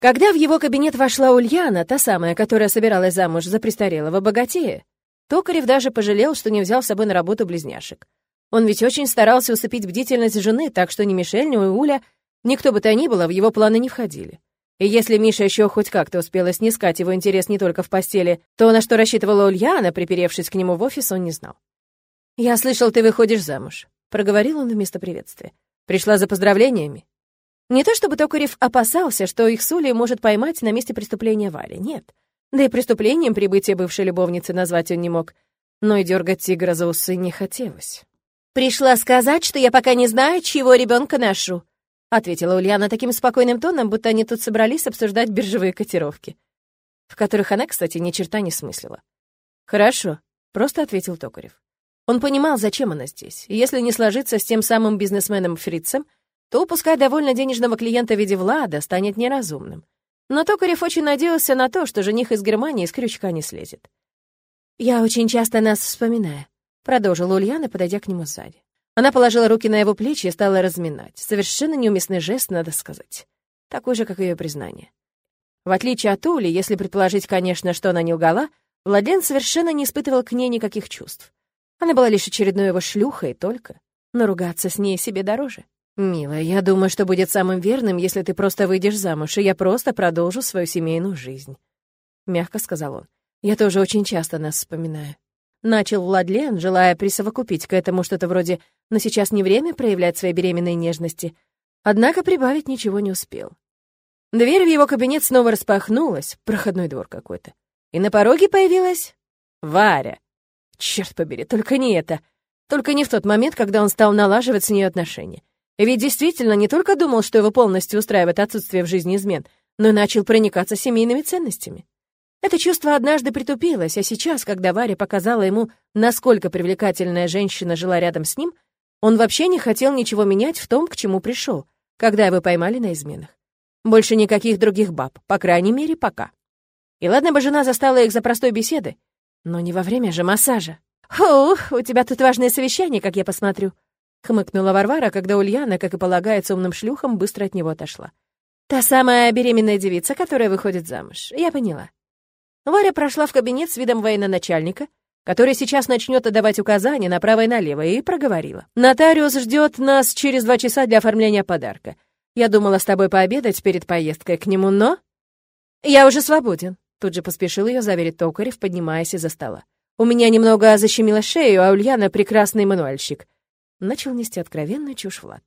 Когда в его кабинет вошла Ульяна, та самая, которая собиралась замуж за престарелого богатея, Токарев даже пожалел, что не взял с собой на работу близняшек. Он ведь очень старался усыпить бдительность жены, так что ни Мишель, ни Уля, никто бы то ни было, в его планы не входили. И если Миша еще хоть как-то успела снискать его интерес не только в постели, то на что рассчитывала Ульяна, приперевшись к нему в офис, он не знал. «Я слышал, ты выходишь замуж», — проговорил он вместо приветствия. «Пришла за поздравлениями?» Не то чтобы Токарев опасался, что их с Улей может поймать на месте преступления Вали, нет. Да и преступлением прибытие бывшей любовницы назвать он не мог. Но и дергать тигра за усы не хотелось. «Пришла сказать, что я пока не знаю, чьего ребенка ношу», — ответила Ульяна таким спокойным тоном, будто они тут собрались обсуждать биржевые котировки, в которых она, кстати, ни черта не смыслила. «Хорошо», — просто ответил Токарев. Он понимал, зачем она здесь, если не сложиться с тем самым бизнесменом Фрицем, то упускать довольно денежного клиента в виде Влада станет неразумным. Но Токарев очень надеялся на то, что жених из Германии с крючка не слезет. «Я очень часто нас вспоминаю», — продолжила Ульяна, подойдя к нему сзади. Она положила руки на его плечи и стала разминать. Совершенно неуместный жест, надо сказать. Такой же, как ее признание. В отличие от Ули, если предположить, конечно, что она не лгала, Владлен совершенно не испытывал к ней никаких чувств. Она была лишь очередной его шлюхой только, но ругаться с ней себе дороже. «Милая, я думаю, что будет самым верным, если ты просто выйдешь замуж, и я просто продолжу свою семейную жизнь», — мягко сказал он. «Я тоже очень часто нас вспоминаю». Начал Владлен, желая присовокупить к этому что-то вроде «но сейчас не время проявлять свои беременные нежности», однако прибавить ничего не успел. Дверь в его кабинет снова распахнулась, проходной двор какой-то, и на пороге появилась Варя. Черт побери, только не это. Только не в тот момент, когда он стал налаживать с ней отношения. Ведь действительно не только думал, что его полностью устраивает отсутствие в жизни измен, но и начал проникаться семейными ценностями. Это чувство однажды притупилось, а сейчас, когда Варя показала ему, насколько привлекательная женщина жила рядом с ним, он вообще не хотел ничего менять в том, к чему пришел, когда его поймали на изменах. Больше никаких других баб, по крайней мере, пока. И ладно бы жена застала их за простой беседой, но не во время же массажа. «Ух, у тебя тут важное совещание, как я посмотрю», — хмыкнула Варвара, когда Ульяна, как и полагается умным шлюхом, быстро от него отошла. «Та самая беременная девица, которая выходит замуж. Я поняла. Варя прошла в кабинет с видом военачальника, который сейчас начнет отдавать указания направо и налево, и проговорила. «Нотариус ждет нас через два часа для оформления подарка. Я думала с тобой пообедать перед поездкой к нему, но...» «Я уже свободен», — тут же поспешил ее заверить Токарев, поднимаясь из-за стола. «У меня немного защемило шею, а Ульяна — прекрасный мануальщик». Начал нести откровенную чушь Влад.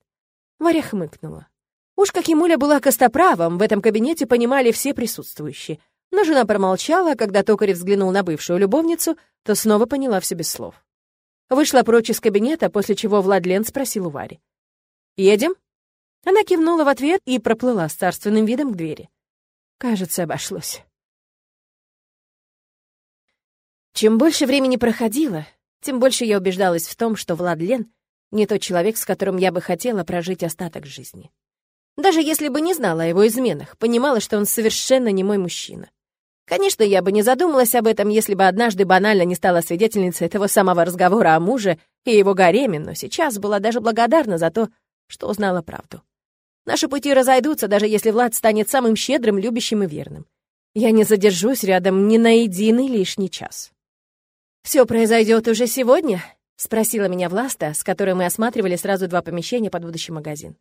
Варя хмыкнула. Уж как Емуля была костоправом, в этом кабинете понимали все присутствующие — но жена промолчала, а когда Токарев взглянул на бывшую любовницу, то снова поняла все без слов. Вышла прочь из кабинета, после чего Владлен спросил у Вари. «Едем?» Она кивнула в ответ и проплыла с царственным видом к двери. Кажется, обошлось. Чем больше времени проходило, тем больше я убеждалась в том, что Владлен не тот человек, с которым я бы хотела прожить остаток жизни. Даже если бы не знала о его изменах, понимала, что он совершенно не мой мужчина. Конечно, я бы не задумалась об этом, если бы однажды банально не стала свидетельницей этого самого разговора о муже и его гареме, но сейчас была даже благодарна за то, что узнала правду. Наши пути разойдутся, даже если Влад станет самым щедрым, любящим и верным. Я не задержусь рядом ни на единый лишний час. Все произойдет уже сегодня?» — спросила меня Власта, с которой мы осматривали сразу два помещения под будущий магазин.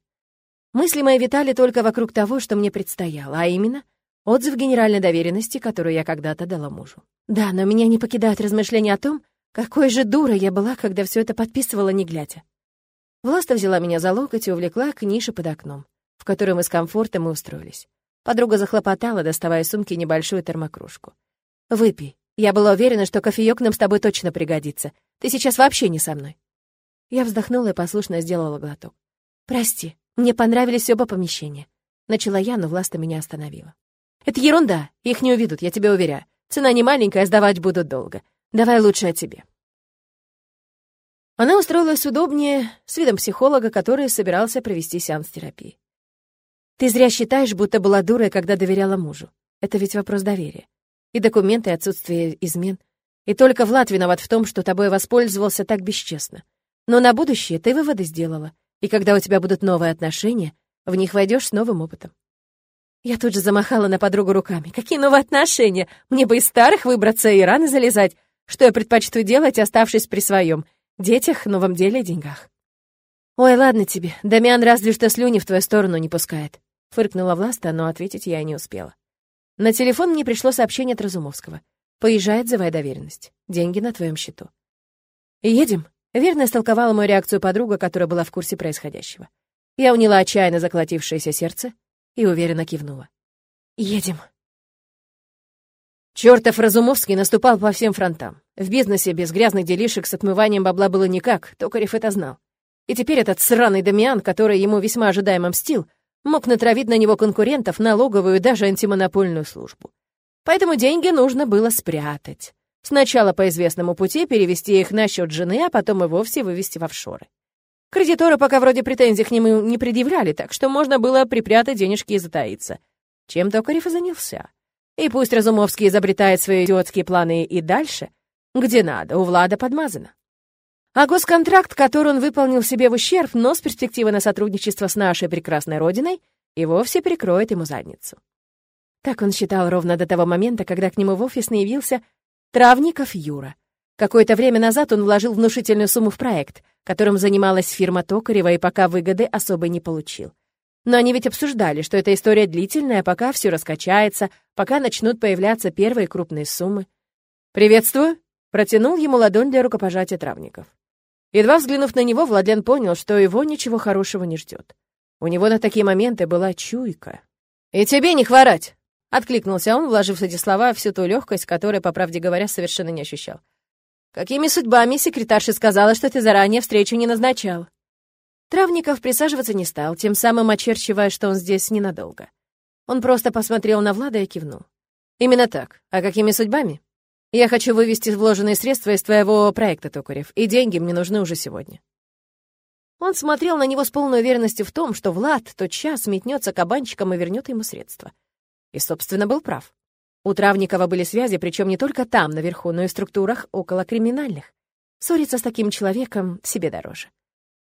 Мысли мои витали только вокруг того, что мне предстояло, а именно Отзыв генеральной доверенности, которую я когда-то дала мужу. Да, но меня не покидают размышления о том, какой же дурой я была, когда все это подписывала, не глядя. Власта взяла меня за локоть и увлекла к нише под окном, в которой мы с комфортом и устроились. Подруга захлопотала, доставая из сумки небольшую термокружку. «Выпей. Я была уверена, что кофеёк нам с тобой точно пригодится. Ты сейчас вообще не со мной». Я вздохнула и послушно сделала глоток. «Прости, мне понравились оба помещения». Начала я, но Власта меня остановила. Это ерунда, их не увидят, я тебе уверяю. Цена не маленькая, сдавать будут долго. Давай лучше о тебе». Она устроилась удобнее, с видом психолога, который собирался провести сеанс терапии. «Ты зря считаешь, будто была дурой, когда доверяла мужу. Это ведь вопрос доверия. И документы, и отсутствие измен. И только Влад виноват в том, что тобой воспользовался так бесчестно. Но на будущее ты выводы сделала. И когда у тебя будут новые отношения, в них войдешь с новым опытом. Я тут же замахала на подругу руками. Какие новые отношения? Мне бы из старых выбраться и раны залезать. Что я предпочту делать, оставшись при своем детях, новом деле и деньгах? «Ой, ладно тебе, Дамиан разве что слюни в твою сторону не пускает», — фыркнула Власта, но ответить я не успела. На телефон мне пришло сообщение от Разумовского. «Поезжай, отзывай доверенность. Деньги на твоем счету». «Едем?» — верно истолковала мою реакцию подруга, которая была в курсе происходящего. Я уняла отчаянно заколотившееся сердце и уверенно кивнула. «Едем». Чёртов Разумовский наступал по всем фронтам. В бизнесе без грязных делишек с отмыванием бабла было никак, Токарев это знал. И теперь этот сраный Дамиан, который ему весьма ожидаемо мстил, мог натравить на него конкурентов, налоговую и даже антимонопольную службу. Поэтому деньги нужно было спрятать. Сначала по известному пути перевести их на счет жены, а потом и вовсе вывести в офшоры. Кредиторы пока вроде претензий к нему не предъявляли, так что можно было припрятать денежки и затаиться. Чем Токарев и занялся. И пусть Разумовский изобретает свои идиотские планы и дальше, где надо, у Влада подмазано. А госконтракт, который он выполнил себе в ущерб, но с перспективой на сотрудничество с нашей прекрасной родиной, и вовсе прикроет ему задницу. Так он считал ровно до того момента, когда к нему в офис не явился Травников Юра. Какое-то время назад он вложил внушительную сумму в проект, которым занималась фирма Токарева и пока выгоды особой не получил. Но они ведь обсуждали, что эта история длительная, пока все раскачается, пока начнут появляться первые крупные суммы. «Приветствую!» — протянул ему ладонь для рукопожатия Травников. Едва взглянув на него, Владлен понял, что его ничего хорошего не ждет. У него на такие моменты была чуйка. «И тебе не хворать!» — откликнулся он, вложив в эти слова всю ту легкость, которой, по правде говоря, совершенно не ощущал. «Какими судьбами секретарша сказала, что ты заранее встречу не назначал?» Травников присаживаться не стал, тем самым очерчивая, что он здесь ненадолго. Он просто посмотрел на Влада и кивнул. «Именно так. А какими судьбами?» Я хочу вывести вложенные средства из твоего проекта, Токарев, и деньги мне нужны уже сегодня». Он смотрел на него с полной уверенностью в том, что Влад тот час метнется кабанчиком и вернет ему средства. И, собственно, был прав. У Травникова были связи, причем не только там, наверху, но и в структурах около криминальных. Ссориться с таким человеком себе дороже.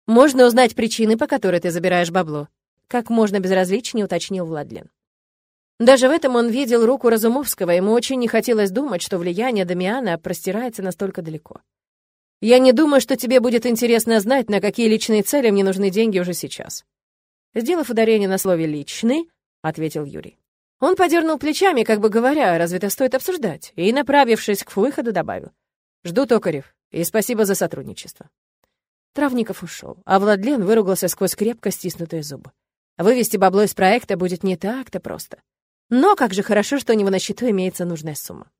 «Можно узнать причины, по которой ты забираешь бабло?» Как можно безразличнее уточнил Владлен. Даже в этом он видел руку Разумовского, ему очень не хотелось думать, что влияние Дамиана простирается настолько далеко. «Я не думаю, что тебе будет интересно знать, на какие личные цели мне нужны деньги уже сейчас». Сделав ударение на слове «личный», ответил Юрий. Он подернул плечами, как бы говоря, разве это стоит обсуждать, и, направившись к выходу, добавил. «Жду Токарев, и спасибо за сотрудничество». Травников ушел, а Владлен выругался сквозь крепко стиснутые зубы. Вывести бабло из проекта будет не так-то просто. Но как же хорошо, что у него на счету имеется нужная сумма.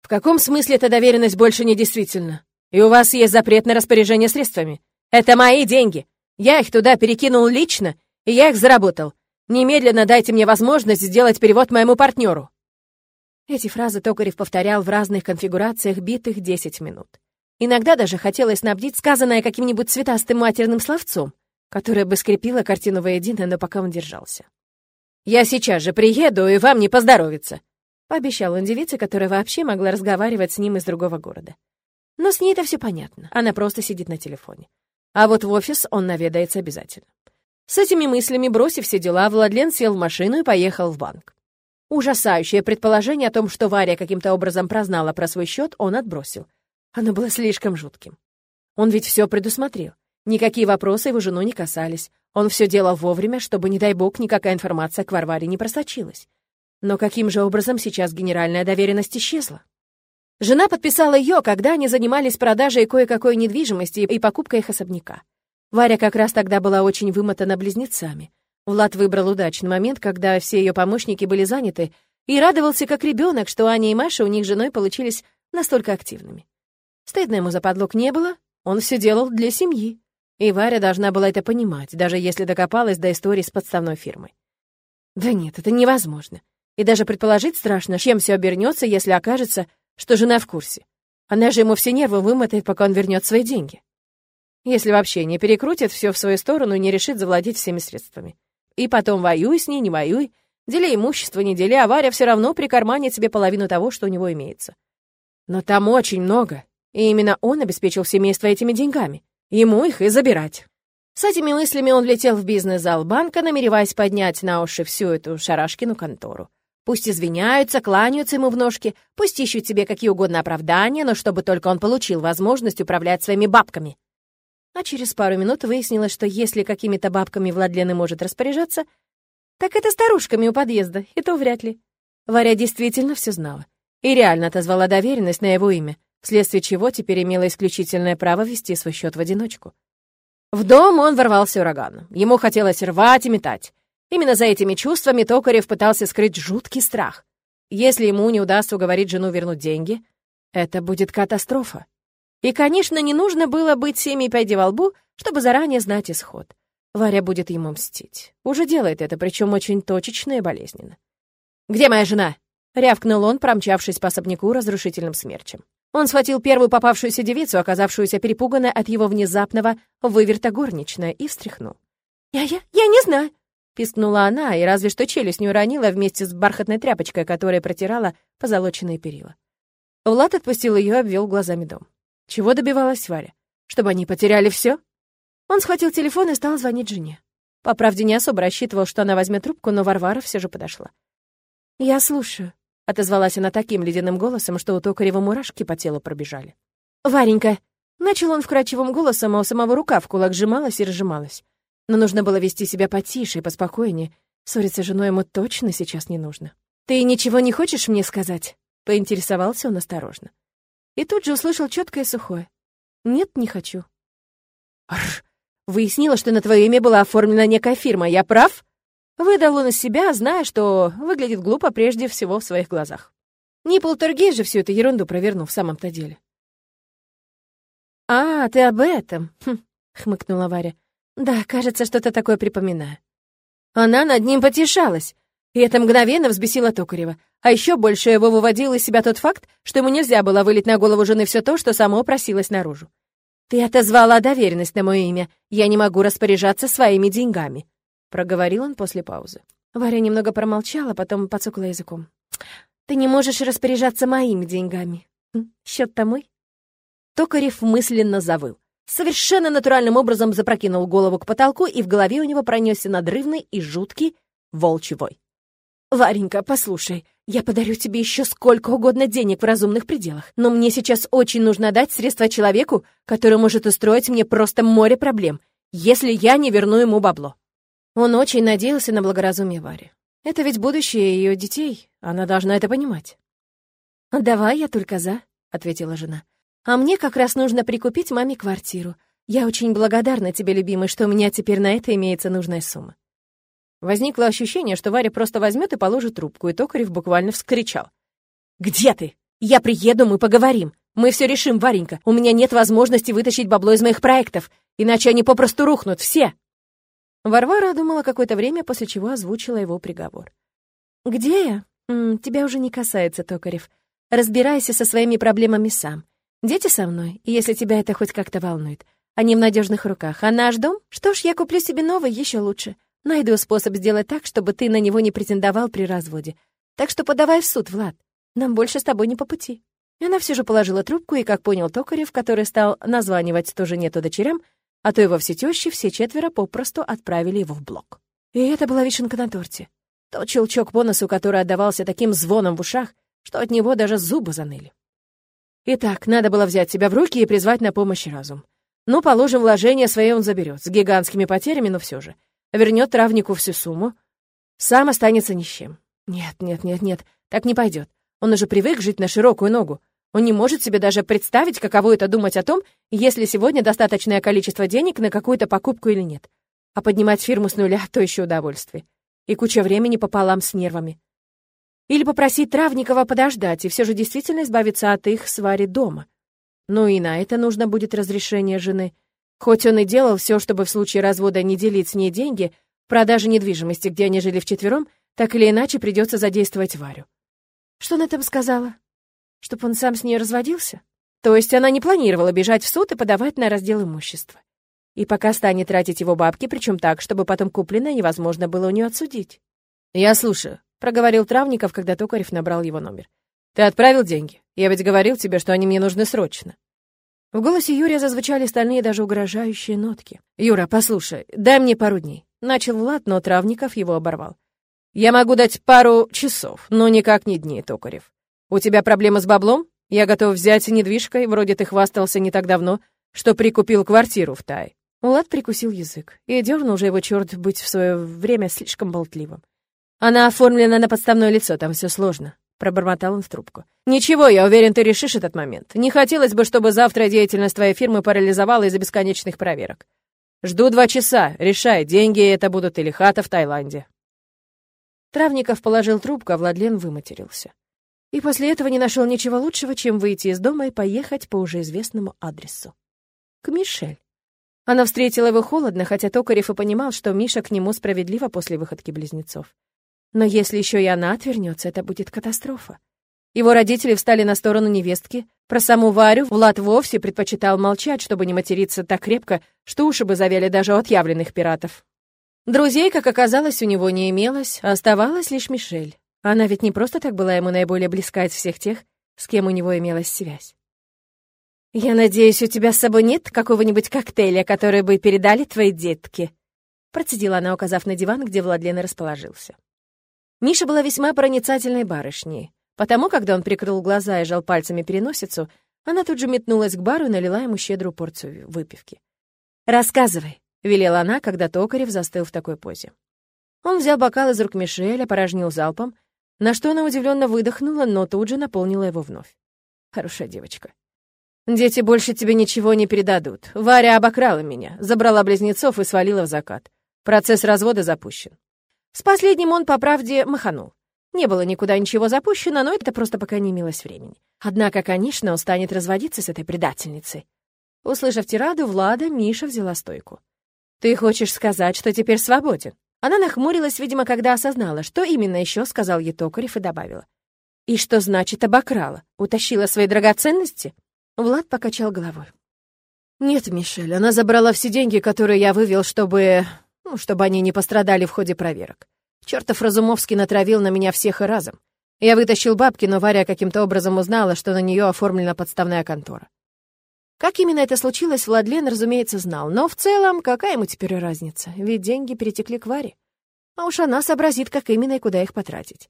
В каком смысле эта доверенность больше не действительна? И у вас есть запрет на распоряжение средствами. Это мои деньги. Я их туда перекинул лично, и я их заработал. Немедленно дайте мне возможность сделать перевод моему партнеру. Эти фразы Токарев повторял в разных конфигурациях битых 10 минут. Иногда даже хотелось снабдить сказанное каким-нибудь цветастым матерным словцом, которое бы скрепило картину воедино, но пока он держался. «Я сейчас же приеду, и вам не поздоровится», — пообещал он девице, которая вообще могла разговаривать с ним из другого города. Но с ней это все понятно, она просто сидит на телефоне. А вот в офис он наведается обязательно. С этими мыслями, бросив все дела, Владлен сел в машину и поехал в банк. Ужасающее предположение о том, что Варя каким-то образом прознала про свой счет, он отбросил. Оно было слишком жутким. Он ведь все предусмотрел. Никакие вопросы его жену не касались. Он все делал вовремя, чтобы, не дай бог, никакая информация к Варваре не просочилась. Но каким же образом сейчас генеральная доверенность исчезла? Жена подписала ее, когда они занимались продажей кое-какой недвижимости и покупкой их особняка. Варя как раз тогда была очень вымотана близнецами. Влад выбрал удачный момент, когда все ее помощники были заняты, и радовался как ребенок, что Аня и Маша у них с женой получились настолько активными. Стыдно ему за подлог не было, он все делал для семьи. И Варя должна была это понимать, даже если докопалась до истории с подставной фирмой. Да нет, это невозможно. И даже предположить страшно, чем все обернется, если окажется, что жена в курсе. Она же ему все нервы вымотает, пока он вернет свои деньги. Если вообще не перекрутит все в свою сторону и не решит завладеть всеми средствами. И потом воюй с ней, не воюй, дели имущество, не дели, а Варя все равно прикарманит себе половину того, что у него имеется. Но там очень много, и именно он обеспечил семейство этими деньгами. Ему их и забирать. С этими мыслями он влетел в бизнес-зал банка, намереваясь поднять на уши всю эту шарашкину контору. Пусть извиняются, кланяются ему в ножки, пусть ищут себе какие угодно оправдания, но чтобы только он получил возможность управлять своими бабками. А через пару минут выяснилось, что если какими-то бабками Владлен и может распоряжаться, так это старушками у подъезда, и то вряд ли. Варя действительно все знала. И реально отозвала доверенность на его имя, вследствие чего теперь имела исключительное право вести свой счет в одиночку. В дом он ворвался ураганом. Ему хотелось рвать и метать. Именно за этими чувствами Токарев пытался скрыть жуткий страх. Если ему не удастся уговорить жену вернуть деньги, это будет катастрофа. И, конечно, не нужно было быть семьей пяди во лбу, чтобы заранее знать исход. Варя будет ему мстить. Уже делает это, причем очень точечно и болезненно. «Где моя жена?» — рявкнул он, промчавшись по особняку разрушительным смерчем. Он схватил первую попавшуюся девицу, оказавшуюся перепуганной от его внезапного выверта горничная, и встряхнул. «Я-я, я не знаю!» Пискнула она, и разве что челюсть не уронила вместе с бархатной тряпочкой, которая протирала позолоченные перила. Влад отпустил ее и обвел глазами дом. Чего добивалась Варя? Чтобы они потеряли все? Он схватил телефон и стал звонить жене. По правде, не особо рассчитывал, что она возьмет трубку, но Варвара все же подошла. «Я слушаю», — отозвалась она таким ледяным голосом, что у Токарева мурашки по телу пробежали. «Варенька!» — начал он вкрадчивым голосом, а у самого рука в кулак сжималась и разжималась. Но нужно было вести себя потише и поспокойнее. Ссориться с женой ему точно сейчас не нужно. «Ты ничего не хочешь мне сказать?» — поинтересовался он осторожно. И тут же услышал четкое сухое. «Нет, не хочу». «Рр! Выяснила, что на твое имя была оформлена некая фирма. Я прав?» Выдал он из себя, зная, что выглядит глупо прежде всего в своих глазах. Не полтергей же всю эту ерунду провернул в самом-то деле. «А, ты об этом?» хм, — хмыкнула Варя. Да, кажется, что-то такое припоминаю. Она над ним потешалась, и это мгновенно взбесило Токарева. А еще больше его выводил из себя тот факт, что ему нельзя было вылить на голову жены все то, что само просилось наружу. «Ты отозвала доверенность на мое имя. Я не могу распоряжаться своими деньгами», — проговорил он после паузы. Варя немного промолчала, потом подсокла языком. «Ты не можешь распоряжаться моими деньгами. Счет-то мой?» Токарев мысленно завыл совершенно натуральным образом запрокинул голову к потолку, и в голове у него пронесся надрывный и жуткий волчий вой. «Варенька, послушай, я подарю тебе еще сколько угодно денег в разумных пределах, но мне сейчас очень нужно дать средства человеку, который может устроить мне просто море проблем, если я не верну ему бабло». Он очень надеялся на благоразумие Вари. Это ведь будущее ее детей, она должна это понимать. «Давай, я только за», — ответила жена. А мне как раз нужно прикупить маме квартиру. Я очень благодарна тебе, любимый, что у меня теперь на это имеется нужная сумма». Возникло ощущение, что Варя просто возьмет и положит трубку, и Токарев буквально вскричал. «Где ты? Я приеду, мы поговорим. Мы все решим, Варенька. У меня нет возможности вытащить бабло из моих проектов, иначе они попросту рухнут, все!» Варвара думала какое-то время, после чего озвучила его приговор. «Где я? М -м, тебя уже не касается, Токарев. Разбирайся со своими проблемами сам. Дети со мной, если тебя это хоть как-то волнует. Они в надежных руках. А наш дом? Что ж, я куплю себе новый еще лучше. Найду способ сделать так, чтобы ты на него не претендовал при разводе. Так что подавай в суд, Влад. Нам больше с тобой не по пути». И она все же положила трубку, и, как понял Токарев, который стал названивать то жене, дочерям, а то и вовсе тещи, все четверо попросту отправили его в блок. И это была вишенка на торте. Тот щелчок по носу, который отдавался таким звоном в ушах, что от него даже зубы заныли. Итак, надо было взять себя в руки и призвать на помощь разум. Ну, положим, вложение свои он заберет, с гигантскими потерями, но все же. Вернет травнику всю сумму. Сам останется ни с чем. Нет, нет, нет, нет, так не пойдет. Он уже привык жить на широкую ногу. Он не может себе даже представить, каково это думать о том, если сегодня достаточное количество денег на какую-то покупку или нет. А поднимать фирму с нуля — то еще удовольствие. И куча времени пополам с нервами. Или попросить Травникова подождать и все же действительно избавиться от их свари дома. Ну и на это нужно будет разрешение жены. Хоть он и делал все, чтобы в случае развода не делить с ней деньги, продажи недвижимости, где они жили вчетвером, так или иначе придется задействовать Варю. Что она там сказала? Чтоб он сам с ней разводился? То есть она не планировала бежать в суд и подавать на раздел имущества. И пока станет тратить его бабки, причем так, чтобы потом купленное невозможно было у нее отсудить. «Я слушаю», — проговорил Травников, когда Токарев набрал его номер. «Ты отправил деньги? Я ведь говорил тебе, что они мне нужны срочно». В голосе Юрия зазвучали стальные даже угрожающие нотки. «Юра, послушай, дай мне пару дней». Начал Влад, но Травников его оборвал. «Я могу дать пару часов, но никак не дней, Токарев. У тебя проблемы с баблом? Я готов взять недвижкой, вроде ты хвастался не так давно, что прикупил квартиру в Тай». Влад прикусил язык, и дернул уже его черт быть в свое время слишком болтливым. «Она оформлена на подставное лицо, там все сложно. Пробормотал он в трубку. «Ничего, я уверен, ты решишь этот момент. Не хотелось бы, чтобы завтра деятельность твоей фирмы парализовала из-за бесконечных проверок. Жду два часа. Решай, деньги это будут или хата в Таиланде». Травников положил трубку, а Владлен выматерился. И после этого не нашел ничего лучшего, чем выйти из дома и поехать по уже известному адресу. К Мишель. Она встретила его холодно, хотя Токарев и понимал, что Миша к нему справедливо после выходки близнецов. Но если еще и она отвернется, это будет катастрофа. Его родители встали на сторону невестки. Про саму Варю Влад вовсе предпочитал молчать, чтобы не материться так крепко, что уши бы завяли даже от явленных пиратов. Друзей, как оказалось, у него не имелось, а оставалась лишь Мишель. Она ведь не просто так была ему наиболее близка из всех тех, с кем у него имелась связь. «Я надеюсь, у тебя с собой нет какого-нибудь коктейля, который бы передали твои детки?» Процедила она, указав на диван, где Владлен расположился. Миша была весьма проницательной барышней, потому, когда он прикрыл глаза и жал пальцами переносицу, она тут же метнулась к бару и налила ему щедрую порцию выпивки. «Рассказывай», — велела она, когда Токарев застыл в такой позе. Он взял бокал из рук Мишеля, опорожнил залпом, на что она удивленно выдохнула, но тут же наполнила его вновь. Хорошая девочка. «Дети больше тебе ничего не передадут. Варя обокрала меня, забрала близнецов и свалила в закат. Процесс развода запущен. С последним он, по правде, маханул. Не было никуда ничего запущено, но это просто пока не имелось времени. Однако, конечно, он станет разводиться с этой предательницей. Услышав тираду Влада, Миша взяла стойку. «Ты хочешь сказать, что теперь свободен?» Она нахмурилась, видимо, когда осознала, что именно еще сказал ей Токарев и добавила. «И что значит обокрала? Утащила свои драгоценности?» Влад покачал головой. «Нет, Мишель, она забрала все деньги, которые я вывел, чтобы ну, чтобы они не пострадали в ходе проверок. Чертов Разумовский натравил на меня всех и разом. Я вытащил бабки, но Варя каким-то образом узнала, что на нее оформлена подставная контора. Как именно это случилось, Владлен, разумеется, знал. Но в целом, какая ему теперь разница? Ведь деньги перетекли к Варе. А уж она сообразит, как именно и куда их потратить.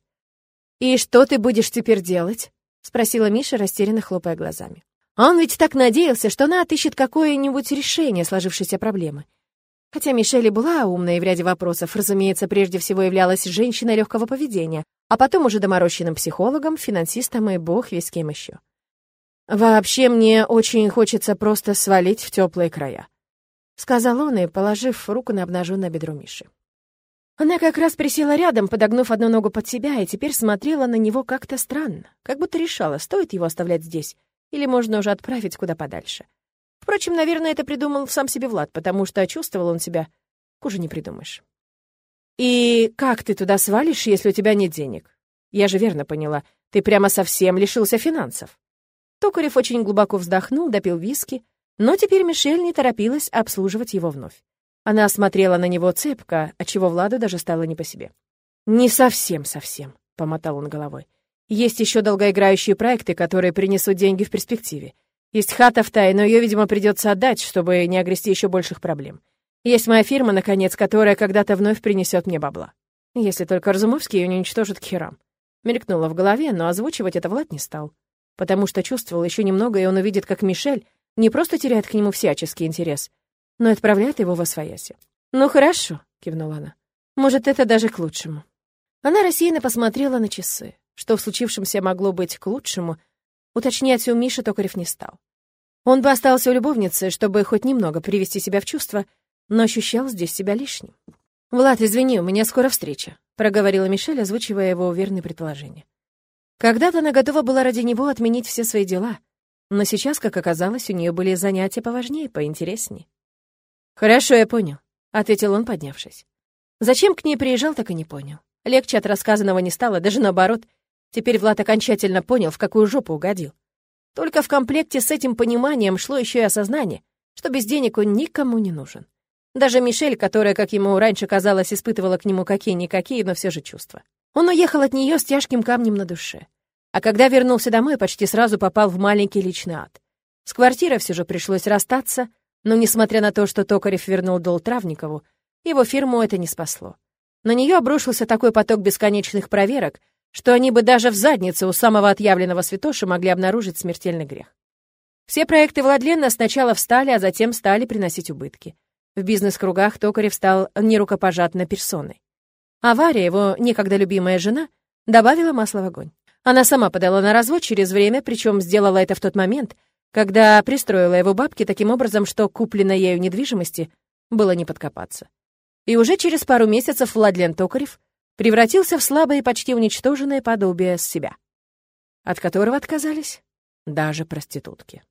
«И что ты будешь теперь делать?» — спросила Миша, растерянно хлопая глазами. Он ведь так надеялся, что она отыщет какое-нибудь решение сложившейся проблемы. Хотя Мишель была умной в ряде вопросов, разумеется, прежде всего являлась женщиной легкого поведения, а потом уже доморощенным психологом, финансистом и бог весь кем еще. «Вообще мне очень хочется просто свалить в теплые края», — сказал он и, положив руку на обнаженное бедро Миши. Она как раз присела рядом, подогнув одну ногу под себя, и теперь смотрела на него как-то странно, как будто решала, стоит его оставлять здесь, или можно уже отправить куда подальше. Впрочем, наверное, это придумал сам себе Влад, потому что чувствовал он себя... Хуже не придумаешь. «И как ты туда свалишь, если у тебя нет денег? Я же верно поняла, ты прямо совсем лишился финансов». Токарев очень глубоко вздохнул, допил виски, но теперь Мишель не торопилась обслуживать его вновь. Она смотрела на него цепко, отчего Владу даже стало не по себе. «Не совсем-совсем», — помотал он головой. «Есть еще долгоиграющие проекты, которые принесут деньги в перспективе. Есть хата в Тае, но ее, видимо, придется отдать, чтобы не огрести еще больших проблем. Есть моя фирма, наконец, которая когда-то вновь принесет мне бабла. Если только Разумовский ее не уничтожит к херам. Мелькнуло в голове, но озвучивать это Влад не стал. Потому что чувствовал еще немного, и он увидит, как Мишель не просто теряет к нему всяческий интерес, но и отправляет его во свояси. «Ну хорошо», — кивнула она. «Может, это даже к лучшему». Она рассеянно посмотрела на часы. Что в случившемся могло быть к лучшему, уточнять у Миши Токарев не стал. Он бы остался у любовницы, чтобы хоть немного привести себя в чувство, но ощущал здесь себя лишним. «Влад, извини, у меня скоро встреча», — проговорила Мишель, озвучивая его уверенные предположения. Когда-то она готова была ради него отменить все свои дела, но сейчас, как оказалось, у нее были занятия поважнее, поинтереснее. «Хорошо, я понял», — ответил он, поднявшись. Зачем к ней приезжал, так и не понял. Легче от рассказанного не стало, даже наоборот. Теперь Влад окончательно понял, в какую жопу угодил. Только в комплекте с этим пониманием шло еще и осознание, что без денег он никому не нужен. Даже Мишель, которая, как ему раньше казалось, испытывала к нему какие-никакие, но все же чувства. Он уехал от нее с тяжким камнем на душе. А когда вернулся домой, почти сразу попал в маленький личный ад. С квартирой все же пришлось расстаться, но, несмотря на то, что Токарев вернул долг Травникову, его фирму это не спасло. На нее обрушился такой поток бесконечных проверок, что они бы даже в заднице у самого отъявленного святоши могли обнаружить смертельный грех. Все проекты Владлена сначала встали, а затем стали приносить убытки. В бизнес-кругах Токарев стал нерукопожатной персоной. Авария, его некогда любимая жена, добавила масла в огонь. Она сама подала на развод через время, причем сделала это в тот момент, когда пристроила его бабки таким образом, что купленной ею недвижимости было не подкопаться. И уже через пару месяцев Владлен Токарев превратился в слабое и почти уничтоженное подобие себя, от которого отказались даже проститутки.